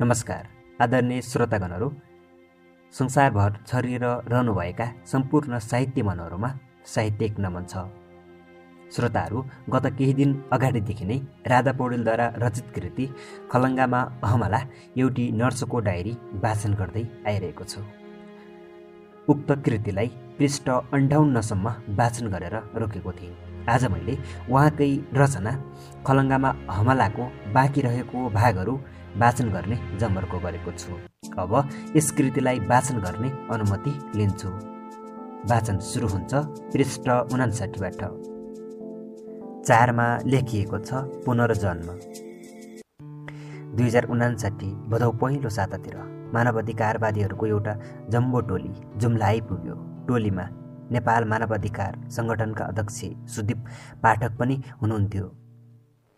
नमस्कार आदरणीय श्रोतागणहरू। संसारभर छरिएर रहनुभएका सम्पूर्ण साहित्य मनहरूमा साहित्यिक नमन छ। श्रोताहरू गत केही दिन अगाडिदेखि नै राधा पौडेलद्वारा रचित कृति खलङ्गामा अहमला एउटी नर्सको डायरी वाचन गर्दै आइरहेको छु। उक्त कृतिलाई पृष्ठ अन्ठाउन्नसम्म वाचन गरेर रोकेको थिएँ। आज मैले उहाँकै रचना खलङ्गामा हमलाको बाँकी रहेको भागहरू वाचन गर्ने जमर्को गरेको छु। अब यस कृतिलाई वाचन गर्ने अनुमति लिन्छु। वाचन सुरु हुन्छ पृष्ठ उनासाठीबाट चारमा लेखिएको छ पुनर्जन्म। दुई हजार उनासाठी भदौ पहिलो सातातिर मानवाधिकारवादीहरूको एउटा जम्बो टोली जुम्ला आइपुग्यो टोलीमा नेपाल मानवाधिकार सङ्गठनका अध्यक्ष सुदीप पाठक पनि हुनुहुन्थ्यो।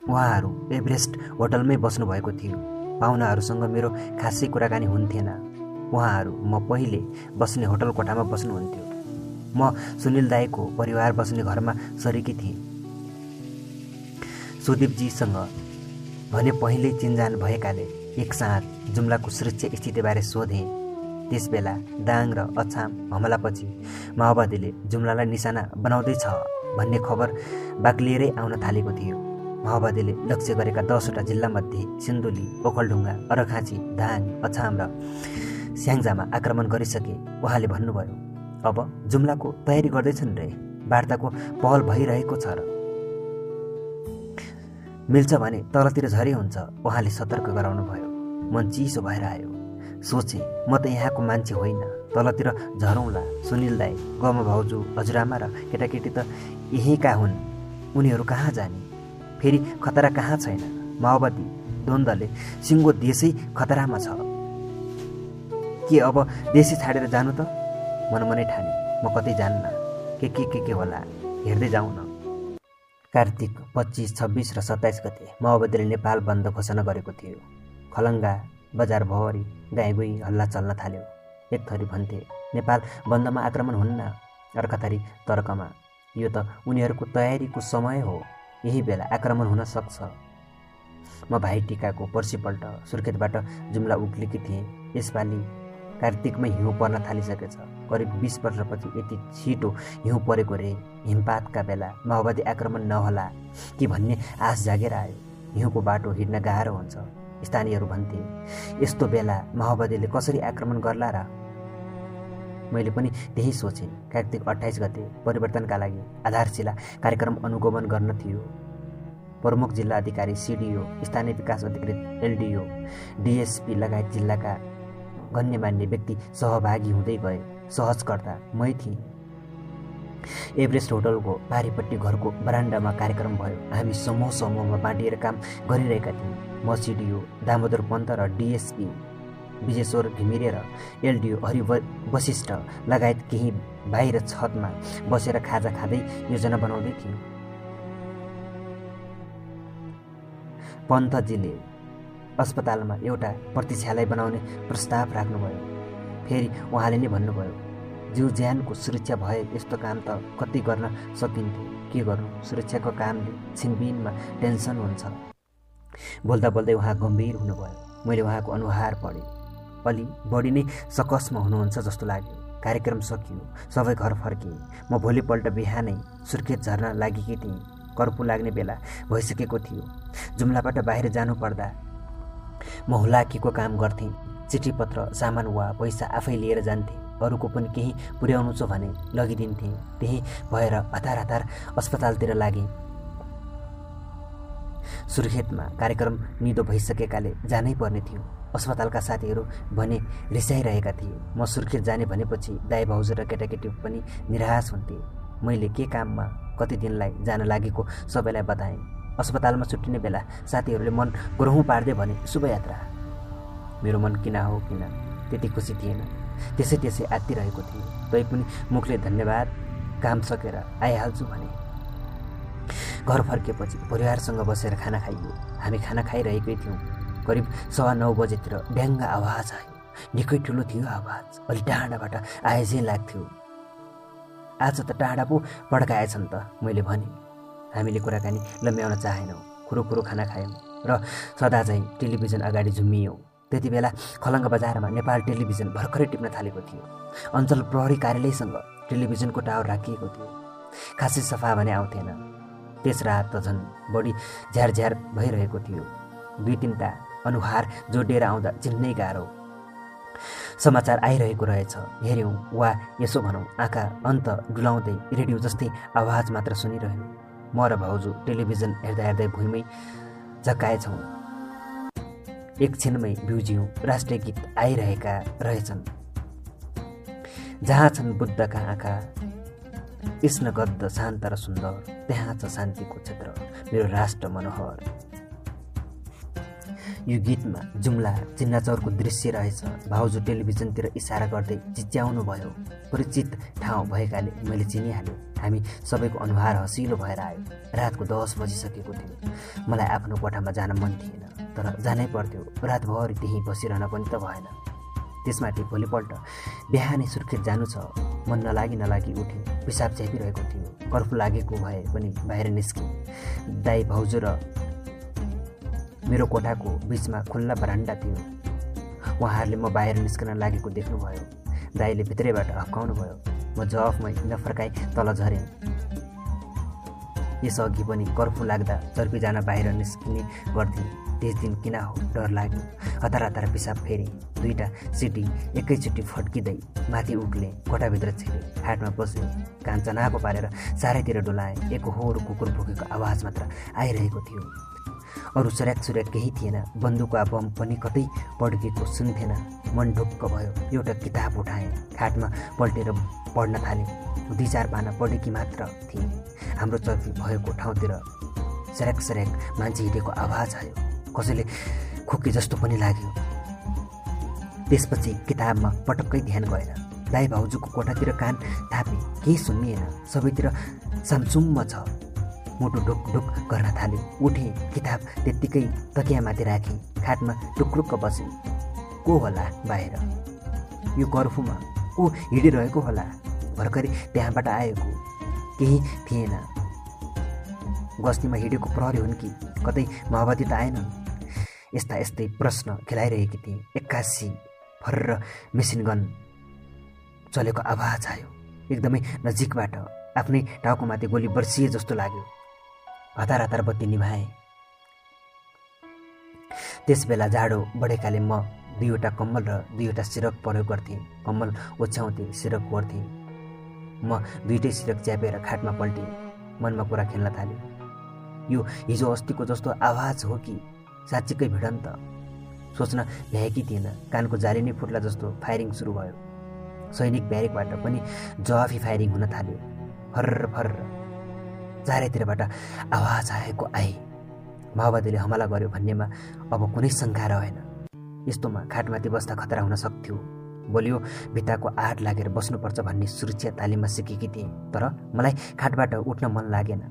उहाँहरू एभरेस्ट होटलमै बस्नुभएको थियो। पाहुनाहरूसँग मेरो खासै कुराकानी हुन्थेन। उहाँहरू म पहिले बस्ने होटल कोठामा बस्नुहुन्थ्यो। म सुनिल दाईको परिवार बस्ने घरमा सरेकी थिएँ। सुदीपजीसँग भने पहिल्यै चिन्जान भएकाले एक साँझ जुम्लाको सुरक्षा स्थितिबारे सोधेँ। त्यसबेला दाङ र अछाम हमलापछि माओवादीले जुम्लालाई निशाना बनाउँदैछ भन्ने खबर बाक्लिएरै आउन थालेको थियो। माओवादीले लक्ष्य गरेका दसवटा जिल्लामध्ये सिन्धुली ओखलढुङ्गा अरखाँची धाङ अछाम र स्याङ्जामा आक्रमण गरिसके उहाँले भन्नुभयो अब जुम्लाको तयारी गर्दैछन् रे। वार्ताको पहल भइरहेको छ र मिल्छ भने तलतिर झरे हुन्छ उहाँले सतर्क गराउनु भयो मन चिसो भएर आयो। सोचे म त यहाँको मान्छे होइन। तलतिर झरौँला सुनिल दाई गम भाउजू हजुरआमा र केटाकेटी त यहीँका हुन्। उनीहरू कहाँ जाने? फेरि खतरा कहाँ छैन? माओवादी द्वन्द्वले सिङ्गो देशै खतरामा छ। के अब देशै छाडेर जानु त? मनमनै ठाने म कतै जान्न? के के के के होला? हेर्दै जाउँ न कार्तिक पच्चिस छब्बिस र सत्ताइस गते माओवादीले नेपाल बन्द घोषणा गरेको थियो। खलङ्गा बजारभरि गाई हल्ला चल्न थाल्यो। एक थरी भन्थे नेपाल बन्दमा आक्रमण हुन्न? अर्काथरी तर्कमा? यो त उनीहरूको तयारीको समय हो। यही बेला आक्रमण हुन सक्छ। म भाइ टिकाको पर्सिपल्ट सुर्खेतबाट जुम्ला उक्लेकी थिएँ। यसपालि कार्तिकमै हिउँ पर्न थालिसकेछ। करिब बिस वर्षपछि यति छिटो हिउँ परेको रे हिमपातका बेला माओवादी आक्रमण नहोला कि भन्ने आश जागेर आयो। हिउँको बाटो हिँड्न गाह्रो हुन्छ स्थानीयहरू भन्थे। यस्तो बेला माओवादीले कसरी आक्रमण गर्ला र मैले पनि त्यही सोचेँ। कार्तिक अठाइस गते परिवर्तनका लागि आधारशिला कार्यक्रम अनुगमन गर्न थियो। प्रमुख जिल्ला अधिकारी सिडिओ स्थानीय विकास अधिकृत एलडिओ डिएसपी लगायत जिल्लाका गण्यमान्य व्यक्ति सहभागी हुँदै गए। सहजकर्ता मै थिएँ। एभरेस्ट होटलको पारिपट्टि घरको बरान्डामा कार्यक्रम भयो। हामी समूह समूहमा बाँडिएर काम गरिरहेका थियौँ। म सिडिओ दामोदर पन्त र डिएसपी विजेश्वर घिमिरे र हरि वशिष्ठ लगायत केही बाहिर छतमा बसेर खाजा खाँदै योजना बनाउँदै थियौँ पन्तजीले अस्पतालमा एउटा प्रतीक्षालय बनाउने प्रस्ताव राख्नुभयो। फेरि उहाँले नै भन्नुभयो जिउ ज्यानको सुरक्षा भए यस्तो काम त कति गर्न सकिन्थ्यो। के गर्नु? सुरक्षाको कामले छिनबिनमा टेन्सन हुन्छ। बोल्दा बोल्दै उहाँ गम्भीर हुनुभयो। मैले उहाँको अनुहार पढेँ। अलि बढी नै सकसमा हुनुहुन्छ जस्तो लाग्यो। कार्यक्रम सकियो सबै घर फर्के। म भोलिपल्ट बिहानै सुर्खेत झर्न लागेकी थिएँ। कर्पु लाग्ने बेला भइसकेको थियो। जुम्लाबाट बाहिर जानुपर्दा म हुलाकीको काम गर्थेँ। चिठीपत्र सामान वा पैसा आफै लिएर जान्थेँ। अरूको पनि केही पुर्याउनु छ भने लगिदिन्थेँ। त्यही भएर हतार हतार अस्पतालतिर लागेँ। सुर्खेतमा कार्यक्रम निदो भइसकेकाले जानै पर्ने थियो। अस्पतालका साथीहरू भने रिसाइरहेका थिए। म सुर्खेत जाने भनेपछि दाई भाउजू र केटाकेटी पनि निराश हुन्थे। मैले के काममा कति दिनलाई जान लागेको सबैलाई बताएँ। अस्पतालमा छुट्टिने बेला साथीहरूले मन ग्रहौँ पार्दै भने शुभयात्रा। मेरो मन किन हो किन? त्यति खुसी थिएन। त्यसै त्यसै आत्तिरहेको थिएँ। तै पनि मुखले धन्यवाद। काम सकेर आइहाल्छु भने। घर फर्केपछि परिवारसँग बसेर खाना खाइयो। हामी खाना खाइरहेकै थियौँ। करिब सवा नौ बजेतिर ड्याङ्ग आवाज आयो। निकै ठुलो थियो आवाज। अलि टाढाबाट आए चाहिँ लाग्थ्यो। आज त टाढा पो पड्काएछन् त मैले भने। हामीले कुराकानी लम्ब्याउन चाहेनौँ। कुरो कुरो खाना खायौँ र सदा चाहिँ टेलिभिजन अगाडि झुम्मियौँ त्यति बेला खलङ्ग बजारमा नेपाल टेलिभिजन भर्खरै टिप्न थालेको थियो। अञ्चल प्रहरी कार्यालयसँग टेलिभिजनको टावर राखिएको थियो। खासै सफा भने आउँथेन। त्यस रात त झन् बढी झ्यार झ्यार भइरहेको थियो। दुई तिनवटा अनुहार जोडिएर आउँदा चिन्नै गाह्रो। समाचार आइरहेको रहेछ। हेऱ्यौँ वा यसो भनौँ आँखा अन्त डुलाउँदै रेडियो जस्तै आवाज मात्र सुनिरह्यौँ। म र भाउजू टेलिभिजन हेर्दा हेर्दै भुइँमै झक्काएछौँ एकछिनमै बिउज्यौँ राष्ट्रिय गीत आइरहेका रहेछन्। जहाँ छन् बुद्धका आँखा? गद्द शान्त र सुन्दर त्यहाँ छ शान्तिको क्षेत्र। मेरो राष्ट्र मनोहर। यो गीतमा जुम्ला चिन्नाचौरको दृश्य रहेछ। भाउजू टेलिभिजनतिर इसारा गर्दै चिच्याउनु भयो परिचित ठाउँ भएकाले मैले चिनिहालेँ। हामी सबैको अनुहार हसिलो भएर आयो। रातको दस बजिसकेको थियो। मलाई आफ्नो कोठामा जान मन थिएन तर जानै पर्थ्यो रातभरि त्यहीँ बसिरहन पनि त भएन। त्यसमाथि भोलिपल्ट बिहानै सुर्खेत जानु छ। मन नलागी नलागी उठ्यो पिसाब च्यापिरहेको थियो कर्फु लागेको भए पनि बाहिर निस्केँ। दाई भाउजू र मेरो कोठाको बिचमा खुल्ला बरान्डा थियो। उहाँहरूले म बाहिर निस्कन लागेको देख्नुभयो। दाईले भित्रैबाट हप्काउनु भयो म जवाफमै नफर्काइ तल झरेँ। यसअघि पनि कर्फु लाग्दा चर्पी जान बाहिर निस्किने गर्थेँ। त्यस दिन किन हो डर लाग्यो। हतार हतार पिसाब फेरि दुईवटा सिटी एकैचोटि फड्किँदै माथि उक्ले कोठाभित्र छिरे। हाटमा बसेँ कान्छनाको पारेर चारैतिर डोलाएँ। एक होर कुकुर भुकेको आवाज मात्र आइरहेको थियो। अरू सुर्याक सुर्याक केही थिएन। बन्दुकवा बम पनि कतै पड्केको सुन्थेन। मन ढुक्क भयो। एउटा किताब उठाएँ खाटमा पल्टेर पढ्न थालेँ। दुई चार पाना पढेकी मात्र थिएँ। हाम्रो चर्फी भएको ठाउँतिर सऱ्याक सऱ्याक मान्छे हिँडेको आवाज आयो। कसैले खोकी जस्तो पनि लाग्यो। त्यसपछि किताबमा पटक्कै ध्यान गएन। दाई भाउजूको कोठातिर कान थापे। केही सुन्निएन। सबैतिर सामसुम्म छ। मुटु ढुक ढुक गर्न थाल्यो उठेँ किताब त्यत्तिकै तकियामाथि राखेँ। खाटमा टुक्रुक्क बसेँ। को होला बाहिर? यो कर्फुमा को हिँडिरहेको होला? भर्खरै त्यहाँबाट आएको। केही थिएन। गस्तीमा हिँडेको प्रहरी हुन् कि? कतै माओवादी त आएनन्। यस्ता यस्तै प्रश्न खेलाइरहेकी थिएँ। एक्कासी फर्र मेसिन गन चलेको आवाज आयो। एकदमै नजिकबाट आफ्नै टाउकोमाथि गोली बर्सिए जस्तो लाग्यो। हतार हतार बत्ती निभाएँ। त्यस बेला जाडो बढेकाले म दुईवटा कम्मल र दुईवटा सिरक प्रयोग गर्थेँ। कम्मल ओछ्याउँथेँ सिरक पर्थेँ म दुइटै सिरक च्यापेर खाटमा पल्टेँ। मनमा कुरा खेल्न थाल्यो। यो हिजो अस्तिको जस्तो आवाज हो कि? साँच्चीकै भिडन्त। सोच्न भ्याएकी थिएन। कानको जाली नै फुट्ला जस्तो फायरिङ सुरु भयो। सैनिक ब्यारेकबाट पनि जवाफी फायरिङ हुन थाल्यो। Farr Farr. चारैतिरबाट आवाज आएको आए माओवादीले हमला गर्यो भन्नेमा अब कुनै शङ्का रहेन। यस्तोमा खाटमाथि बस्दा खतरा हुन सक्थ्यो। बोलियो भित्ताको आठ लागेर बस्नुपर्छ भन्ने सुरक्षा तालिममा सिकेकी थिएँ तर मलाई खाटबाट उठ्न मन लागेन।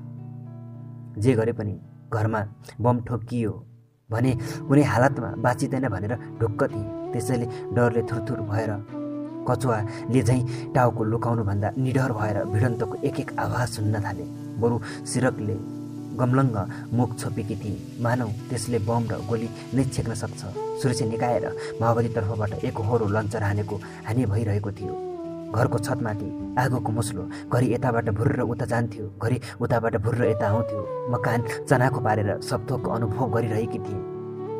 जे गरे पनि घरमा बम ठोकियो भने कुनै हालतमा बाँचिँदैन भनेर ढुक्क थिएँ। त्यसैले डरले थुरथुर भएर कचुवाले झैँ टाउको लुकाउनुभन्दा निडर भएर भिडन्तको एक एक आवाज सुन्न थाले। बरु सिरकले गमलङ्ग मुख छोपेकी थिए। मानौ त्यसले बम र गोली नै छेक्न सक्छ। सुरक्षा निकाएर माओवादी तर्फबाट एक होरो लन्चर हानेको हानि भइरहेको थियो। घरको छतमाथि आगोको मुस्लो घरि यताबाट भुर्र उता जान्थ्यो घरि उताबाट भुर्र यता आउँथ्यो। म कान चनाको पारेर सबथोकको अनुभव गरिरहेकी थिएँ।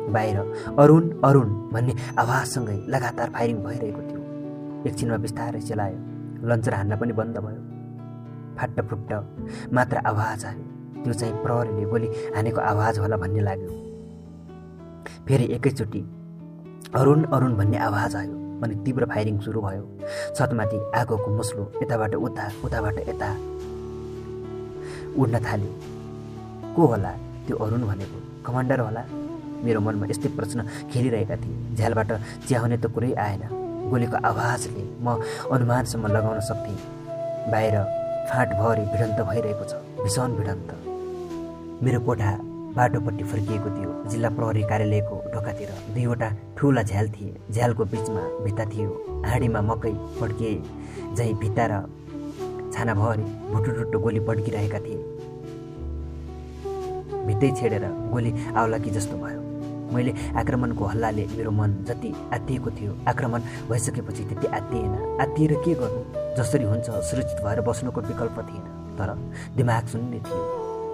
बाहिर अरुण अरुण भन्ने आवाजसँगै लगातार फायरिङ भइरहेको थियो। एकछिनमा बिस्तारै चलायो। लन्चर हान्न पनि बन्द भयो। फाट्टफुट्ट मात्र आवाज आयो त्यो चाहिँ प्रहरीले गोली हानेको आवाज होला भन्ने लाग्यो। फेरि एकैचोटि अरुण अरुण भन्ने आवाज आयो अनि तीव्र फायरिङ सुरु भयो। छतमाथि आगोको मुस्लो यताबाट उता उताबाट यता। उड्न थाल्यो। को होला? त्यो अरुण भनेको कमान्डर होला? मेरो मनमा यस्तै प्रश्न खेलिरहेका थिए। झ्यालबाट च्याउने त कुरै आएन। गोलीको आवाजले म अनुमानसम्म लगाउन सक्थेँ। बाहिर फाँटभरि भिडन्त भइरहेको छ। भीषण भिडन्त। मेरो कोठा बाटोपट्टि फर्किएको थियो। जिल्ला प्रहरी कार्यालयको ढोकातिर दुईवटा ठुला झ्याल थिए। झ्यालको बिचमा भित्ता थियो। हाँडीमा मकै पड्किए झैँ भित्ता र छानाभरि भुटुटुट्टो गोली पड्किरहेका थिए। भित्तै छेडेर गोली आउला कि जस्तो भयो। मैले आक्रमणको हल्लाले मेरो मन जति आत्तिएको थियो आक्रमण भइसकेपछि त्यति आत्तिएन। आत्तिएर के गर्नु? जसरी हुन्छ सुरक्षित भएर बस्नुको विकल्प थिएन। तर दिमाग सुन्ने थियो।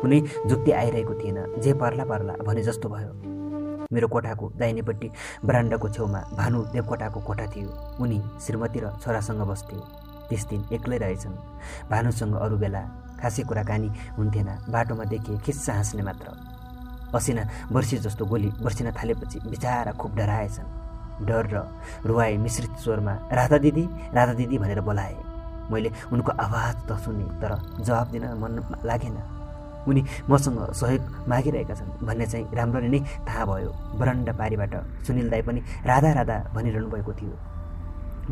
कुनै जुक्ति आइरहेको थिएन जे पर्ला पर्ला भने जस्तो भयो। मेरो कोठाको दाहिनेपट्टि ब्रान्डाको छेउमा भानु देवकोटाको कोठा थियो। उनी श्रीमती र छोरासँग बस्थ्यो। त्यस दिन एक्लै रहेछन्। भानुसँग अरू बेला खासै कुराकानी हुन्थेन। बाटोमा देखिए खिस्सा हाँस्ने मात्र। पसिना वर्षी जस्तो गोली वर्षिन थालेपछि बिचारा खुब डराएछन्। डर र रुवाई मिश्रित स्वरमा राधा दिदी राधा दिदी भनेर बोलाए। मैले उनको आवाज त सुने तर जवाब दिन मन लागेन। उनी मसँग सहयोग मागिरहेका छन् भन्ने चाहिँ राम्ररी नै थाहा भयो। बरन्डा पारीबाट सुनिल दाई पनि राधा राधा भनिरहनु भएको थियो।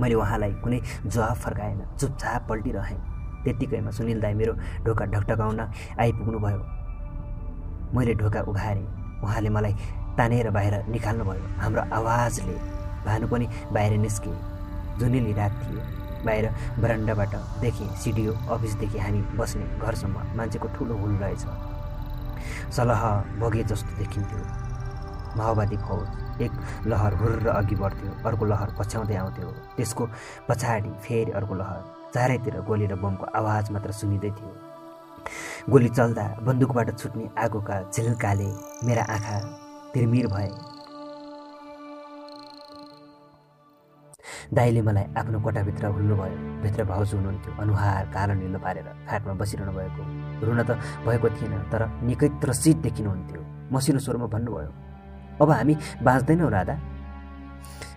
मैले उहाँलाई कुनै जवाब फर्काएन चुपचाप पल्टिरहेँ। त्यत्तिकैमा सुनिल दाई मेरो ढोका ढकढकाउन आइपुग्नुभयो। मैले ढोका उघारेँ। उहाँले मलाई तानेर बाहिर निकाल्नुभयो। हाम्रो आवाजले भानु पनि बाहिर निस्के जुनेली रात थियो। बाहिर बरन्डाबाट देखेँ सिडिओ अफिसदेखि हामी बस्ने घरसम्म मान्छेको ठुलो हुल रहेछ। सलह बगे जस्तो देखिन्थ्यो। माओवादी फौज एक लहर हुर्र अघि बढ्थ्यो। अर्को लहर पछ्याउँदै आउँथ्यो। त्यसको पछाडि फेरि अर्को लहर चारैतिर गोली र बमको आवाज मात्र सुनिँदै थियो। गोली चल्दा बन्दुकबाट छुट्ने आगोका झिल्काले मेरा आँखा तिरमिर भए। दाईले मलाई आफ्नो कोठाभित्र हुल्नुभयो भित्र भाउजू हुनुहुन्थ्यो। अनुहार कालो निलो पारेर खाटमा बसिरहनु भएको। रुन त भएको थिएन तर निकै त्रसित देखिनुहुन्थ्यो। मसिनो स्वरमा भन्नुभयो अब हामी बाँच्दैनौँ राधा।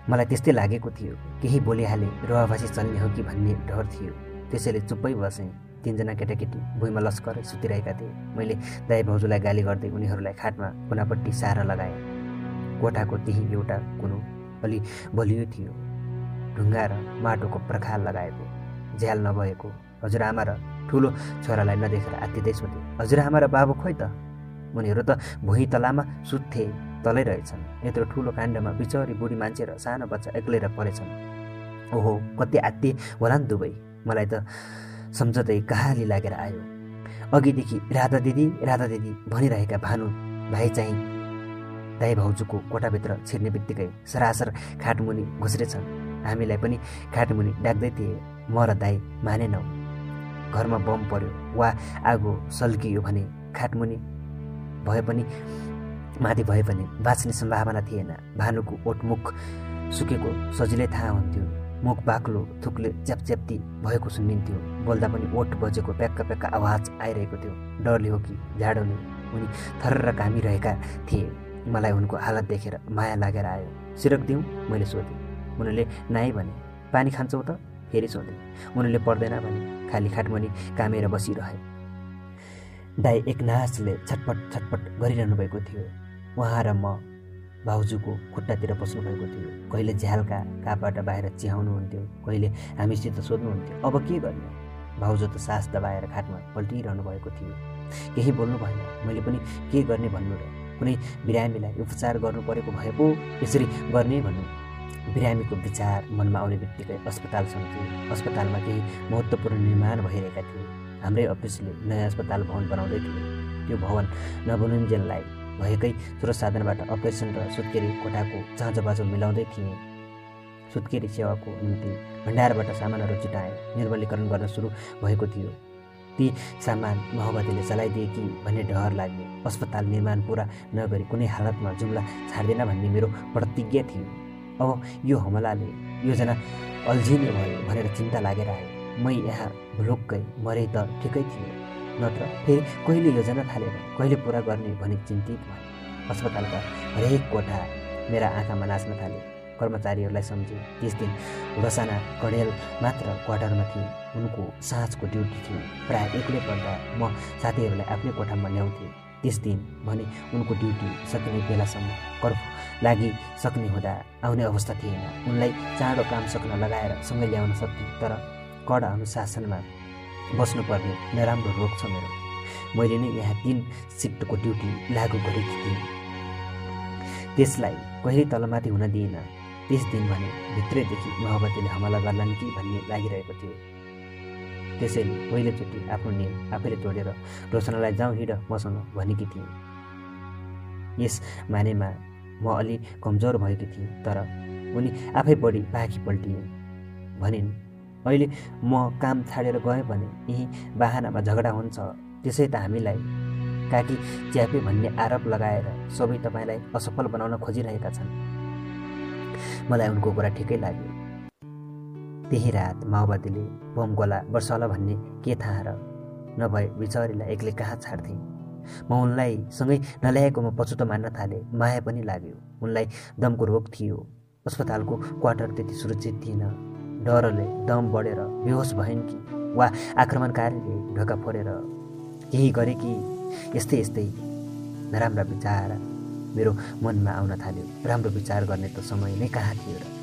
मलाई त्यस्तै लागेको थियो। केही बोलिहाले रुवाभाषी चल्ने हो कि भन्ने डर थियो। त्यसैले चुप्पै बसेँ। तिनजना केटाकेटी भुइँमा लस्कर सुतिरहेका थिए। मैले दाई भाउजूलाई गाली गर्दै उनीहरूलाई खाटमा कुनापट्टि सारा लगाएँ। कोठाको त्यही एउटा कुनो अलि बलियो थियो। ढुङ्गा र माटोको प्रखाल लगाएको। झ्याल नभएको। हजुरआमा र ठुलो छोरालाई नदेखेर आत्तिँदै सोधे हजुरआमा र बाबु खोइ त? उनीहरू त भुइँ तलामा सुत्थे तलै रहेछन्। यत्रो ठुलो काण्डमा बिचरी बुढी मान्छे र सानो बच्चा एक्लै परेछन्। ओहो कति आत्तिए होला नि दुवै। मलाई त सम्झँदै कहाली लागेर आयो। अघिदेखि राधा दिदी राधा दिदी भनिरहेका भानु भाइ चाहिँ दाई भाउजूको कोठाभित्र छिर्ने बित्तिकै सरासर खाटमुनि घुस्रेछन्। हामीलाई पनि खाटमुनि डाक्दै थिए। म र दाई मानेनौ। घरमा बम पर्यो वा आगो सल्कियो भने खाटमुनि भए पनि माथि भए पनि बाँच्ने सम्भावना थिएन। भानुको ओटमुख सुकेको सजिलै थाहा हुन्थ्यो। मुख बाक्लो थुकले च्यापच्याप्ती भएको सुनिन्थ्यो। बोल्दा पनि ओठ बजेको प्याक्का प्याक्का आवाज आइरहेको थियो। डरले हो कि झाडोले? उनी थर्र घामिरहेका थिए। मलाई उनको हालत देखेर माया लागेर आयो। सिरक दिउँ मैले सोधेँ। उनीहरूले नाइ भने पानी खान्छौ त फेरि सोधेँ। उनीहरूले पर्दैन भने खाली खाटमनी कामेर बसिरहे। दाई एकनासले छटपट छटपट गरिरहनु भएको थियो। उहाँ र म भाउजूको खुट्टातिर बस्नुभएको थियो। कहिले झ्यालका कापबाट बाहिर चिहाउनुहुन्थ्यो कहिले हामीसित सोध्नुहुन्थ्यो अब के गर्ने? भाउजू त सास दबाएर खाटमा पल्टिरहनु भएको थियो। केही बोल्नु भएन। मैले पनि के गर्ने भन्नु र कुनै बिरामीलाई उपचार गर्नु परेको भए पो यसरी गर्ने भन्नु। बिरामीको विचार मनमा आउने बित्तिकै अस्पताल सम्झ्यो अस्पतालमा केही महत्त्वपूर्ण निर्माण भइरहेका थिए। हाम्रै अफिसले नयाँ अस्पताल भवन बनाउँदै थियो। त्यो भवन नबनुन्जेललाई भएकै स्रोत साधनबाट अपरेसन र सुत्केरी कोठाको चाँजोबाँचो मिलाउँदै थिएँ। सुत्केरी सेवाको निम्ति भण्डारबाट सामानहरू जुटाएँ निर्मलीकरण गर्न सुरु भएको थियो। ती सामान माओवादीले चलाइदिए कि भन्ने डर लाग्यो। अस्पताल निर्माण पुरा नगरी कुनै हालतमा जुम्ला छाड्दैन भन्ने मेरो प्रतिज्ञा थियो। अब यो हमलाले योजना अल्झिने भयो भनेर चिन्ता लागेर आयो मै यहाँ भुलुक्कै मरे त ठिकै थियो नत्र फेरि कहिले योजना थालेर कहिले पुरा गर्ने भनी चिन्तित भयो अस्पतालका हरेक कोठा मेरा आँखामा नाच्न थाले कर्मचारीहरूलाई सम्झे। त्यस दिन रसाना कडेल मात्र क्वार्टरमा थिए उनको साँझको ड्युटी थियो। प्रायः एक्लै पर्दा म साथीहरूलाई आफ्नै कोठामा ल्याउँथेँ। त्यस दिन भने उनको ड्युटी सकिने बेलासम्म कर्फ लागिसक्ने हुँदा आउने अवस्था थिएन। उनलाई चाँडो काम सक्न लगाएर सँगै ल्याउन सक्थेँ तर कडा अनुशासनमा बस्नुपर्ने नराम्रो रोग छ मेरो। मैले नै यहाँ तिन सिफ्टको ड्युटी लागू गरेकी थिएँ। त्यसलाई कहिले तलमाथि हुन दिइनँ त्यस दिन भने भित्रैदेखि माओवादीले हमला गर्लान् कि भन्ने लागिरहेको थियो। त्यसैले पहिलोचोटि आफ्नो नियम आफैले तोडेर रोशनालाई जाउँ हिँड मसँग भनेकी थिएँ। यस मानेमा म अलि कमजोर भएकी थिएँ तर उनी आफै बढी पाखी पल्टिए। भनिन् अहिले म काम छाडेर गएँ भने यहीँ बाहनामा झगडा हुन्छ। त्यसै त हामीलाई काकी च्यापे भन्ने आरोप लगाएर सबै तपाईँलाई असफल बनाउन खोजिरहेका छन्। मलाई उनको कुरा ठिकै लाग्यो। त्यही रात माओवादीले बम गोला वर्षाला भन्ने के थाहा र नभए बिचरीलाई एक्लै कहाँ छाड्थे? म उनलाई सँगै नल्याएकोमा पछुतो मान्न थालेँ माया पनि लाग्यो। उनलाई दमको रोग थियो। अस्पतालको क्वार्टर त्यति सुरक्षित थिएन। डरले दम बढेर बेहोस भइन् कि? वा आक्रमणकारीले ढोका फोरेर केही गरे कि? यस्तै यस्तै नराम्रा विचार मेरो मनमा आउन थाल्यो। राम्रो विचार गर्ने त समय नै कहाँ थियो र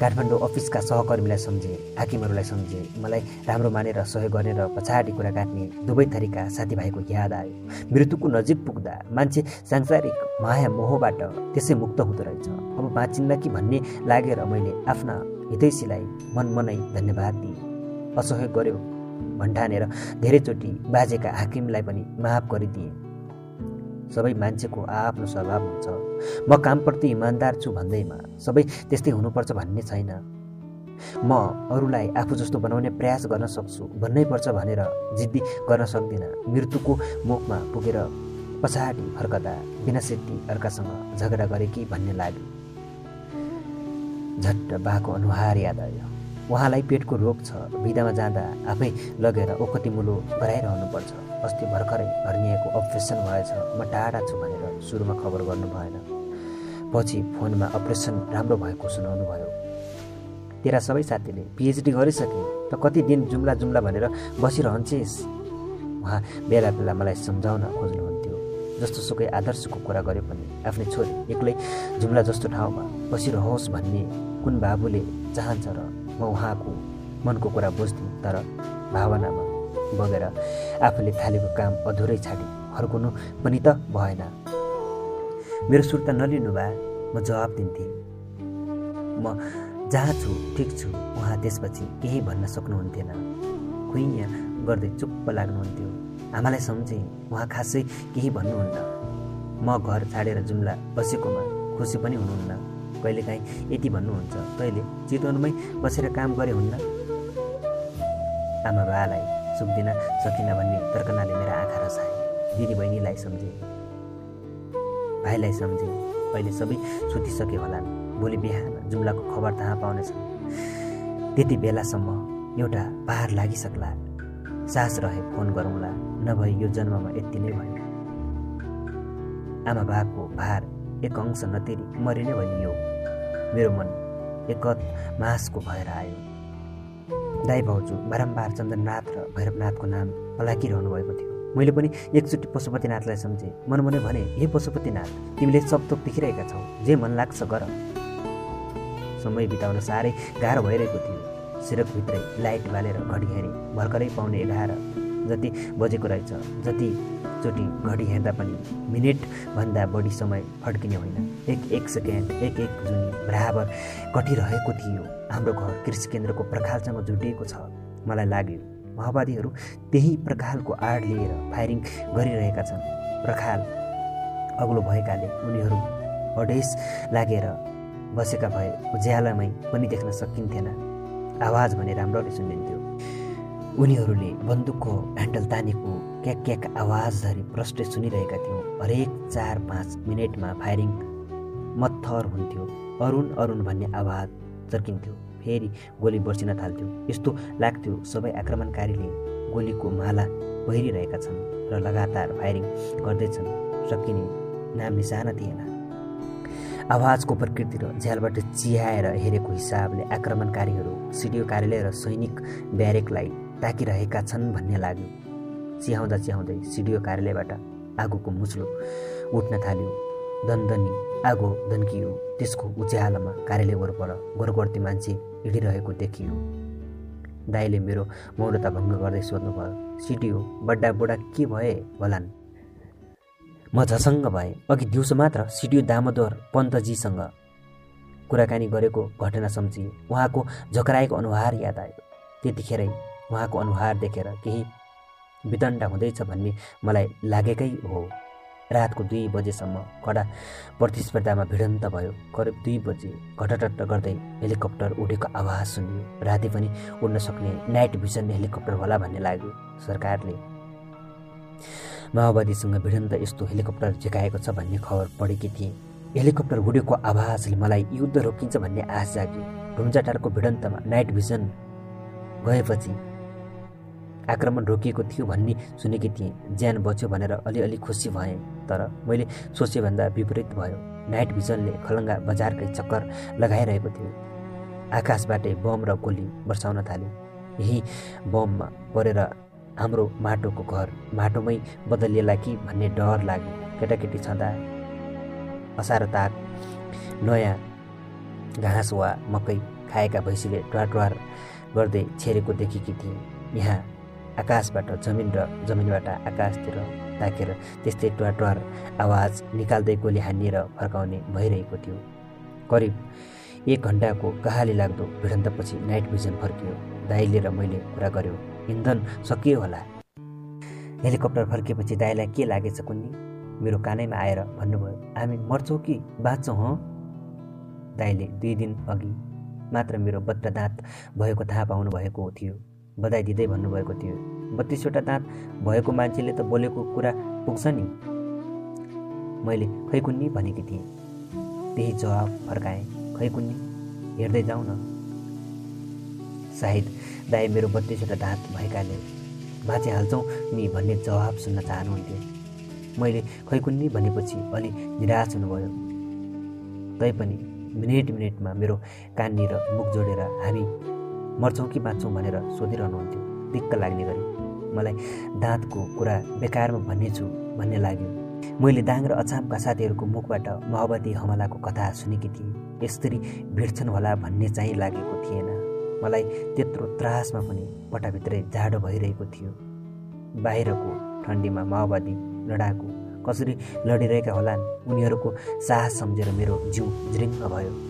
काठमाडौँ अफिसका सहकर्मीलाई सम्झेँ हाकिमहरूलाई सम्झेँ। मलाई राम्रो मानेर सहयोग गर्ने र पछाडि कुरा काट्ने दुवै थरीका साथीभाइको याद आयो। मृत्युको नजिक पुग्दा मान्छे सांसारिक माया मोहबाट त्यसै मुक्त हुँदो रहेछ। अब बाँचिन्न कि भन्ने लागेर मैले आफ्ना हितैसीलाई मन मनै धन्यवाद दिएँ। असहयोग गर्यो भन्ठानेर धेरैचोटि बाजेका हाकिमलाई पनि माफ गरिदिएँ। सबै मान्छेको आफ्नो स्वभाव हुन्छ। म कामप्रति इमान्दार छु भन्दैमा सबै त्यस्तै हुनुपर्छ भन्ने छैन। म अरूलाई आफू जस्तो बनाउने प्रयास गर्न सक्छु भन्नै पर्छ भनेर जिद्दी गर्न सक्दिनँ। मृत्युको मुखमा पुगेर पछाडि फर्कदा बिना सेती अर्कासँग झगडा गरे कि भन्ने लाग्यो। झट्ट बाको अनुहार याद आयो। उहाँलाई पेटको रोग छ बिदामा जाँदा आफै लगेर ओखती मुलो गराइरहनुपर्छ। अस्ति भर्खरै हर्निएको अपरेसन भएछ। म टाढा छु भनेर सुरुमा खबर गर्नु भएन। पछि फोनमा अपरेसन राम्रो भएको सुनाउनु भयो। तेरा सबै साथीले पिएचडी गरिसके त कति दिन जुम्ला जुम्ला भनेर बसिरहन्छेस्? उहाँ बेला बेला मलाई सम्झाउन खोज्नुहुन्थ्यो। जस्तो सुकै आदर्शको कुरा गरे पनि आफ्नै छोरी एक्लै जुम्ला जस्तो ठाउँमा बसिरहोस् भन्ने कुन बाबुले चाहन्छ र म उहाँको मनको कुरा बुझ्थेँ तर भावनामा बगेर आफूले थालेको काम अधुरै छाडी फर्कनु पनि त भएन। मेरो सुर्ता नलिनु भए म जवाब दिन्थेँ। म जहाँ छु ठिक छु उहाँ त्यसपछि केही भन्न सक्नुहुन्थेन। खुइया गर्दै चुप्प लाग्नुहुन्थ्यो। आमालाई सम्झेँ उहाँ खासै केही भन्नुहुन्न। म घर छाडेर जुम्ला बसेकोमा खुसी पनि हुनुहुन्न। कहिलेकाहीँ यति भन्नुहुन्छ तैँले चितवनमै बसेर काम गरे हुन्न? आमा बालाई सुक्दिन सकिन भन्ने तर्कनाले मेरा आँखा रसाए दिदी बहिनीलाई सम्झे। भाइलाई सम्झे। अहिले सबै सुतिसके होलान्। भोलि बिहान जुम्लाको खबर थाहा पाउनेछन्। त्यति बेलासम्म एउटा पार लागिसक्ला। सास रहे फोन गरौँला। नभए यो जन्ममा यति नै भयो आमा बाको भार एक अंश नतिरी मरि नै भनियो। मेरो मन एकत मासको भएर आयो। दाई भाउजू बारम्बार चन्द्रनाथ र भैरवनाथको नाम पलाकिरहनु भएको थियो। मैले पनि एकचोटि पशुपतिनाथलाई सम्झेँ। मनमनै भने हे पशुपतिनाथ तिमीले सब थोक देखिरहेका छौ जे मन लाग्छ गर। समय बिताउन साह्रै गाह्रो भइरहेको थियो। सिरकभित्रै लाइट बालेर घडी हेरेँ भर्खरै पाउने एघार जति बजेको रहेछ। जतिचोटि घडी हेर्दा पनि मिनटभन्दा बढी समय फड्किने होइन। एक एक सेकेन्ड एक एक जुनी बराबर कटिरहेको थियो। हाम्रो घर कृषि केन्द्रको प्रखालसँग जुटिएको छ। मलाई लाग्यो माओवादीहरू त्यही प्रखालको आड लिएर फायरिङ गरिरहेका छन्। प्रखाल अग्लो भएकाले उनीहरू अडेस लागेर बसेका भए उज्यालोमै पनि देख्न सकिन्थेन। आवाज भने राम्ररी सुनिन्थ्यो। उनीहरूले बन्दुकको ह्यान्डल तानेको क्याक क्याक आवाज प्रष्ट सुनिरहेका थियौँ। हरेक चार पाँच मिनटमा फायरिङ मत्थर हुन्थ्यो। अरुण अरुण भन्ने आवाज चर्किन्थ्यो फेरि गोली बर्सिन थाल्थ्यो। यस्तो लाग्थ्यो सबै आक्रमणकारीले गोलीको माला पहिरिरहेका छन् र लगातार फायरिङ गर्दैछन्। सकिने नाम निशाना थिएन। आवाजको प्रकृति र झ्यालबाट चिहाएर हेरेको हिसाबले आक्रमणकारीहरू सिडिओ कार्यालय र सैनिक ब्यारेकलाई ताकिरहेका छन् भन्ने लाग्यो। चिहाउँदा चिहाउँदै सिडिओ कार्यालयबाट आगोको मुस्लो उठ्न थाल्यो। दन्दनी आगो दन्कियो। त्यसको उज्यालोमा कार्यालय वरपर गोरगर्ती मान्छे हिँडिरहेको देखियो। दाईले मेरो मौनता भङ्ग गर्दै सोध्नुभयो सिडिओ बड्डा बुढा के भए होलान्? म झसङ्ग भएँ अघि दिउँसो मात्र सिडिओ दामोदर पन्तजीसँग कुराकानी गरेको घटना सम्झिए। उहाँको झकराएको अनुहार याद आयो। त्यतिखेरै उहाँको अनुहार देखेर केही विदण्ड हुँदैछ भन्ने मलाई लागेकै हो। रातको दुई बजेसम्म कडा प्रतिस्पर्धामा भिडन्त भयो। करिब दुई बजे घटटट्ट गर्दै हेलिकप्टर उडेको आवाज सुनियो। राति पनि उड्न सक्ने नाइट भिजन हेलिकप्टर होला भन्ने लाग्यो। सरकारले माओवादीसँग भिडन्त यस्तो हेलिकप्टर झिकाएको छ भन्ने खबर पढेकी थिएँ। हेलिकप्टर उडेको आवाजले मलाई युद्ध रोकिन्छ भन्ने आश जाग्यो। ढुम्जाटारको भिडन्तमा नाइट भिजन गएपछि आक्रमण रोकिएको थियो भन्ने सुनेकी थिएँ। ज्यान बच्यो भनेर अलिअलि खुसी भएँ तर मैले सोचेभन्दा विपरीत भयो। नाइट भिजनले खलङ्गा बजारकै चक्कर लगाइरहेको थियो। आकाशबाटै बम र गोली बर्साउन थाल्यो यही बममा परेर हाम्रो माटोको घर माटोमै बदलिएला कि भन्ने डर लाग्यो केटाकेटी छँदा असार ताक नयाँ घाँस वा मकै खाएका भैँसीले ट्वार गर्दै छेरेको देखेकी थिएँ। यहाँ आकाशबाट जमिन र जमिनबाट आकाशतिर ताकेर त्यस्तै ट्वार आवाज निकाल्दै गोली हानिएर फर्काउने भइरहेको थियो। करिब एक घन्टाको कहाली लाग्दो भिडन्तपछि नाइट भिजन फर्कियो। दाइले र मैले कुरा गऱ्यौँ इन्धन सकियो होला। हेलिकप्टर फर्किएपछि दाइलाई के लागेछ कुन्नी? मेरो कानैमा आएर भन्नुभयो हामी मर्छौँ कि बाँच्छौँ हँ? दाइले दुई दिन अघि मात्र मेरो दाँत भएको थाहा पाउनु भएको थियो। बधाई दिँदै भन्नुभएको थियो। बत्तिसवटा दाँत भएको मान्छेले त बोलेको कुरा पुग्छ नि। मैले खै कुन्नी भनेकी थिएँ। त्यही जवाब फर्काएँ। खै कुन्नी हेर्दै जाउँ न। सायद दाई मेरो बत्तिसवटा दाँत भएकाले बाँचिहाल्छौँ नि भन्ने जवाब सुन्न चाहनुहुन्थ्यो। मैले खैकुन्नी भनेपछि अलि निराश हुनुभयो। तैपनि मिनेट मिनेटमा मेरो काननिर मुख जोडेर हामी मर्छौँ कि बाँच्छौँ भनेर सोधिरहनुहुन्थ्यो। दिक्क लाग्ने गरी। मलाई दाँतको कुरा बेकारमा भन्नेछु भन्ने लाग्यो। मैले दाङ र अछामका साथीहरूको मुखबाट माओवादी हमलाको कथा सुनेकी थिएँ। यसरी भिड्छन् होला भन्ने चाहिँ लागेको थिएन। मलाई त्यत्रो त्रासमा पनि पटाभित्रै जाडो भइरहेको थियो। बाहिरको ठन्डीमा माओवादी लडाकु कसरी लडिरहेका होलान् उनीहरूको साहस सम्झेर मेरो जिउ जृङ्ग भयो।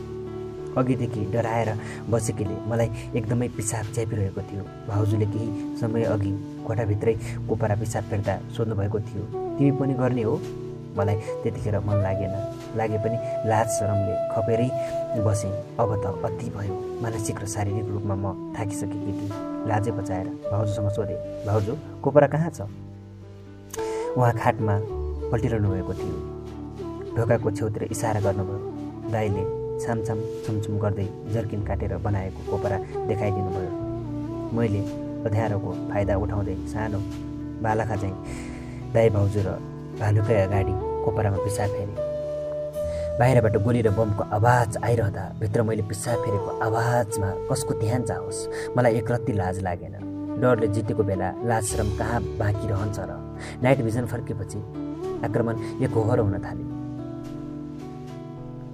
अघिदेखि डराएर बसेकीले मलाई एकदमै पिसाब च्यापिरहेको थियो। भाउजूले केही समय अघि कोठाभित्रै कोपरा पिसाब फेर्दा सोध्नुभएको थियो तिमी पनि गर्ने हो? मलाई त्यतिखेर मन लागेन। लागे पनि लाज शरमले खपेरै बसेँ। अब त अति भयो। मानसिक र शारीरिक रूपमा म थाकिसकेकी थिएँ। लाजै बचाएर भाउजूसँग सोधेँ भाउजू कोपरा कहाँ छ? उहाँ खाटमा पल्टिरहनु भएको थियो। ढोकाको छेउतिर इसारा गर्नुभयो। दाईले छामछाम छुमछुम गर्दै जर्किन काटेर बनाएको कोपरा देखाइदिनु भयो मैले अध्यारोको फाइदा उठाउँदै सानो बालखा चाहिँ दाई भाउजू र भालुकै अगाडि कोपरामा पिसाब फेरेँ। बाहिरबाट गोली र बमको आवाज आइरहँदा भित्र मैले पिसाब फेरेको आवाजमा कसको ध्यान जाओस्? मलाई एक रत्ती लाज लागेन। डरले जितेको बेला लाज श्रम कहाँ बाँकी रहन्छ र? नाइट भिजन फर्केपछि आक्रमण एकहोरो हुन थाल्यो।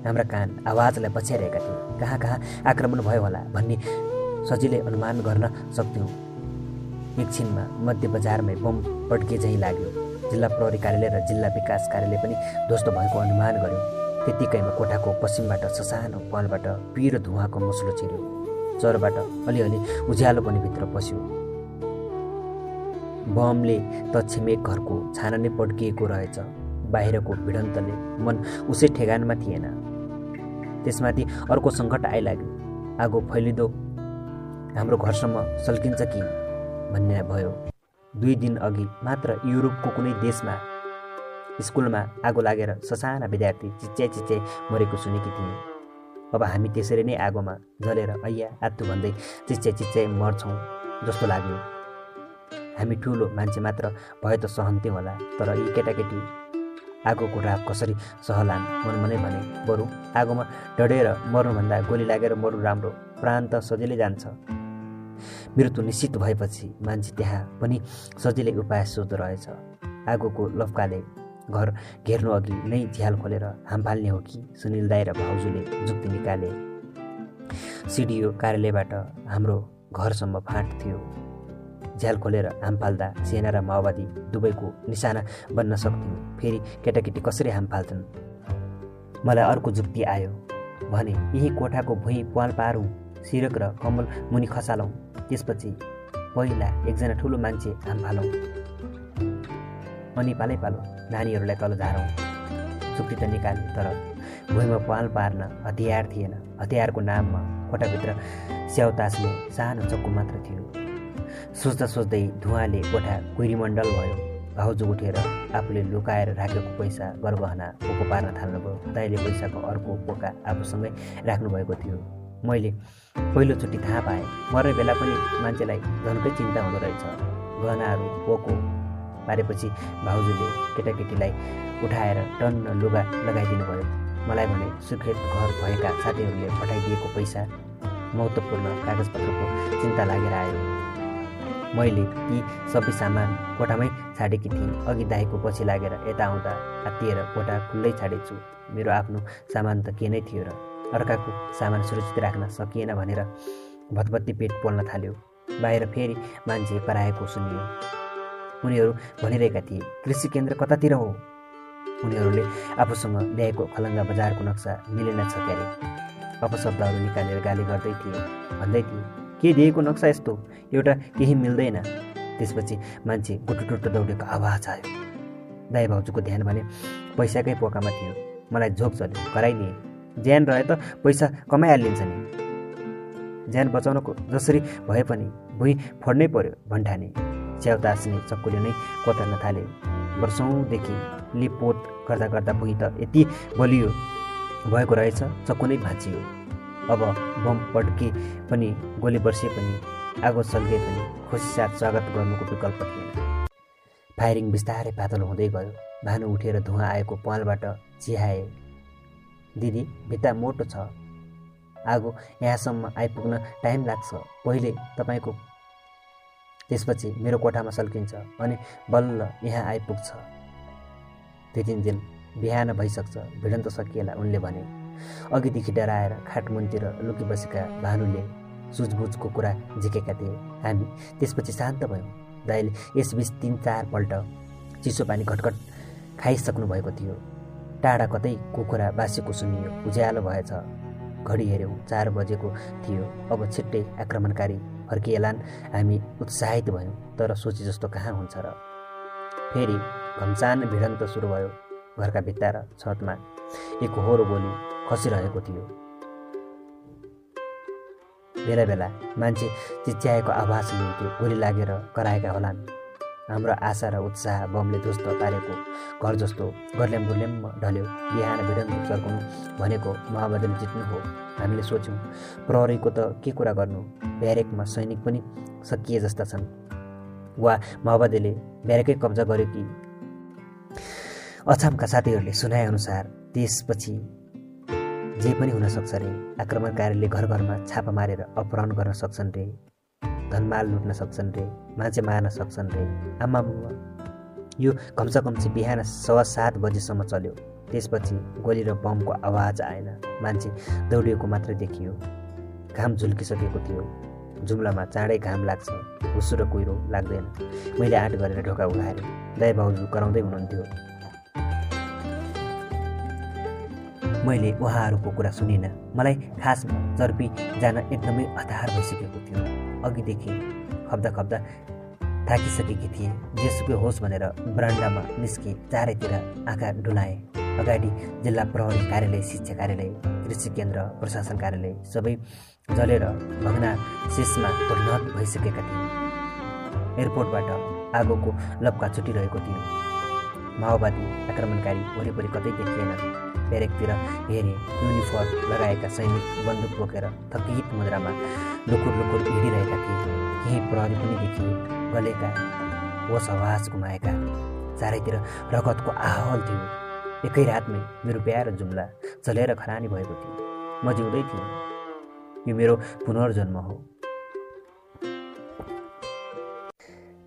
हाम्रा कान आवाजलाई पछ्याइरहेका थिए। कहाँ कहाँ आक्रमण भयो होला भन्ने सजिलै अनुमान गर्न सक्थ्यौँ। एकछिनमा मध्य बजारमै बम पड्के झैँ लाग्यो। जिल्ला प्रहरी कार्यालय र जिल्ला विकास कार्यालय पनि ध्वस्त भएको अनुमान गर्यो। त्यत्तिकैमा कोठाको पश्चिमबाट ससानो पालबाट पिरो धुवाको मुस्लो छिर्यो चरबाट अलिअलि उज्यालो पनि भित्र पस्यो। बमले त छिमेक घरको छाना नै पड्किएको रहेछ। बाहिरको भिडन्तले मन उसै ठेगानमा थिएन। त्यसमाथि अर्को सङ्कट आइलाग्यो। आगो फैलिँदो। हाम्रो घरसम्म सल्किन्छ कि? भन्ने भयो। दुई दिन अघि मात्र युरोपको कुनै देशमा स्कुलमा आगो लागेर ससाना विद्यार्थी चिच्याइ चिच्याइ मरेको सुनेकी थिएँ। अब हामी त्यसरी नै आगोमा जलेर ऐया आत्तु भन्दै चिच्याइ चिच्याइ मर्छौँ जस्तो लाग्यो। हामी ठुलो मान्छे मात्र भए त सहन्थ्यौँ होला तर यी केटाकेटी आगोको राप कसरी सहलान्? मनमनै भने बरु आगोमा डढेर मर्नुभन्दा गोली लागेर मर्नु राम्रो प्राण त सजिलै जान्छ। मृत्यु निश्चित भएपछि मान्छे त्यहाँ पनि सजिलै उपाय सोध्दो रहेछ। आगोको लफ्काले घर घेर्नु अघि नै झ्याल खोलेर हाम फाल्ने हो कि? सुनिल दाई र भाउजूले जुक्ति निकाले। सिडिओ कार्यालयबाट हाम्रो घरसम्म फाँट थियो। झ्याल खोलेर हाम फाल्दा सेना र माओवादी दुवैको निशाना बन्न सक्थ्यौँ। फेरि केटाकेटी कसरी हाम फाल्छन् मलाई अर्को जुक्ति आयो भने यही कोठाको भुइँ पाल पारौँ सिरक र कम्बल मुनि खसालौँ त्यसपछि पहिला एकजना ठुलो मान्छे हाम फालौँ अनि पालै पालो नानीहरूलाई तल झारौँ। चुक्ति त निकाले तर भुइँमा पाल पार्न हतियार थिएन। हतियारको नाममा कोठाभित्र स्याउ तास्ने सानो चक्कु मात्र थियो। सोच्दा सोच्दै धुवाले कोठा कुइरीमण्डल भयो? भाउजू उठेर आफूले लुकाएर राखेको पैसा गरगहना पोको पार्न थाल्नुभयो। दाइले पैसाको अर्को पोका आफूसँगै राख्नुभएको थियो। मैले पहिलोचोटि थाहा पाएँ मर्ने बेला पनि मान्छेलाई झन्कै चिन्ता हुँदो रहेछ। गहनाहरू पोको पारेपछि भाउजूले केटाकेटीलाई उठाएर टन्न लुगा लगाइदिनु भयो मलाई भने सुखेत घर भएका साथीहरूले पठाइदिएको पैसा महत्त्वपूर्ण कागजपत्रको चिन्ता लागेर आयो। मैले यी सबै सामान कोठामै छाडेकी थिएँ। अघि दाईको पछि लागेर यता आउँदा हात्तिएर कोठा खुल्लै छाडेछु। मेरो आफ्नो सामान त के नै थियो र अर्काको सामान सुरक्षित राख्न सकिएन भनेर भतभत्ती पेट पोल्न थाल्यो। बाहिर फेरि मान्छे कराएको सुनियो। उनीहरू भनिरहेका थिए कृषि केन्द्र कतातिर हो? उनीहरूले आफूसँग ल्याएको खलङ्गा बजारको नक्सा मिलेन छ क्यारे अपशब्दहरू निकालेर गाली गर्दै थिए भन्दै थिए के दिएको नक्सा यस्तो? एउटा केही मिल्दैन। त्यसपछि मान्छे गुटुटुट्टो दौडेको आवाज आयो। दाई भाउजूको ध्यान भने पैसाकै पोकामा थियो। मलाई झोक चल्यो। कराइदिएँ ज्यान रहे त पैसा कमाइहालिन्छ नि। ज्यान बचाउनको जसरी भए पनि भुइँ फोड्नै पर्यो भन्ठाने। च्याउ तास्ने चक्कुले नै कोतर्न थाले। वर्षौँदेखि लिपोत गर्दा गर्दा भुइँ त यति बलियो। भएको रहेछ चक्कु नै भाँचियो। अब बम पड्के पनि गोली बर्से पनि आगो सल्के पनि खुसी साथ स्वागत गर्नुको विकल्प थिएन। फायरिङ बिस्तारै पातलो हुँदै गयो। भानु उठेर धुवा आएको पालबाट चिहाए दिदी भित्ता मोटो छ। आगो यहाँसम्म आइपुग्न टाइम लाग्छ। पहिले तपाईँको त्यसपछि मेरो कोठामा सल्किन्छ अनि बल्ल यहाँ आइपुग्छ। त्यतिन्जेल बिहान भइसक्छ। भिडन्त सकिएला उनले भने। अघिदेखि डराएर खाटमुनतिर लुकी बसेका भानुले सुझबुझको कुरा झिकेका थिए। हामी त्यसपछि शान्त भयौँ। दाइले यसबिच तिन चारपल्ट चिसो पानी घटघट खाइसक्नु भएको थियो। टाढा कतै कुखुरा बासेको सुनियो। उज्यालो भएछ। घडी हेऱ्यौँ। चार बजेको थियो। अब छिट्टै आक्रमणकारी फर्किएलान्। हामी उत्साहित भयौँ। तर सोचे जस्तो कहाँ हुन्छ र? फेरि घम्सान भिडन्त सुरु भयो। घरका भित्ता र छतमा एक होरो गोली खसिरहेको थियो। बेला बेला मान्छे चिच्याएको आवाज सुनिन्थ्यो गोली लागेर कराएका होलान्। हाम्रो आशा र उत्साह बमले ध्वस्त पारेको घर जस्तो गर्ल्याम गुर्ल्याममा ढल्यो। बिहान भिडन्त चर्काउनु भनेको माओवादीले जित्नु हो। हामीले सोच्यौँ प्रहरीको त के कुरा गर्नु? ब्यारेकमा सैनिक पनि सकिए जस्ता छन्। वा माओवादीले ब्यारेकै कब्जा गर्यो कि? अछामका साथीहरूले सुनाएअनुसार त्यसपछि जे पनि हुनसक्छ रे आक्रमणकारीले घर घरमा छापा मारेर अपहरण गर्न सक्छन् रे धनमाल लुट्न सक्छन् रे मान्छे मार्न सक्छन् रे। आमा यो कम्ती बिहान सवा सात बजीसम्म चल्यो। त्यसपछि गोली र बमको आवाज आएन। मान्छे दौडिएको मात्रै देखियो। घाम झुल्किसकेको थियो। जुम्लामा चाँडै घाम लाग्छ। हुसु र कुहिरो लाग्दैन। मैले आँट गरेर ढोका उघाएँ। दाई भाउजू कराउँदै हुनुहुन्थ्यो। मैले उहाँहरूको कुरा सुनिनँ। मलाई खासमा चर्पी जान एकदमै हतार भइसकेको थियो। अघिदेखि खप्दा खप्दा थाकिसकेकी थिएँ। जेसुकै होस् भनेर ब्रान्डामा निस्के चारैतिर आँखा डुलाएँ। अगाडि जिल्ला प्रहरी कार्यालय शिक्षा कार्यालय कृषि केन्द्र प्रशासन कार्यालय सबै जलेर भग्ना शेषमा परिणत भइसकेका थिए। एयरपोर्टबाट आगोको लप्का छुटिरहेको थियो। माओवादी आक्रमणकारी वरिपरि कतै देखिएन। ब्यारेकतिर हेरे युनिफर्म लगाएका सैनिक बन्दुक बोकेर थकित मुद्रामा लुकुर लुकुर हिँडिरहेका थिए। केही प्रहरी पनि देखिए गलेका होस हवास गुमाएका। चारैतिर रगतको आहल थियो। एकै रातमै मेरो प्यारो जुम्ला चलेर खरानी भएको थियो। म जिउँदै थिएँ। यो मेरो पुनर्जन्म हो।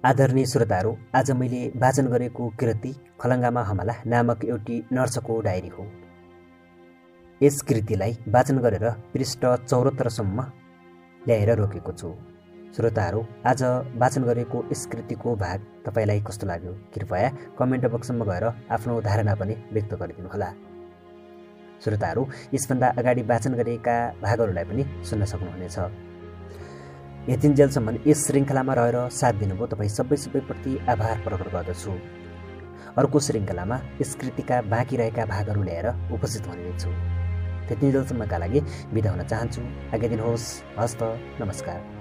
आदरणीय श्रोताहरू आज मैले वाचन गरेको कृति खलङ्गामा हमला नामक एउटी नर्सको डायरी हो। यस कृतिलाई वाचन गरेर पृष्ठ चौरात्तरसम्म ल्याएर रोकेको छु। श्रोताहरू आज वाचन गरेको यस कृतिको भाग तपाईँलाई कस्तो लाग्यो? कृपया कमेन्ट बक्समा गएर आफ्नो धारणा पनि व्यक्त गरिदिनुहोला। श्रोताहरू यसभन्दा अगाडि वाचन गरेका भागहरूलाई पनि सुन्न सक्नुहुनेछ। यतिन्जेलसम्म यस श्रृङ्खलामा रहेर साथ दिनुभयो तपाईँ सबै सबैप्रति आभार प्रकट गर्दछु। अर्को श्रृङ्खलामा यस कृतिका बाँकी रहेका भागहरू ल्याएर उपस्थित हुने छु त्यति जेलसम्मका लागि बिदा हुन चाहन्छु। आज्ञा दिनुहोस्। हस्त। नमस्कार।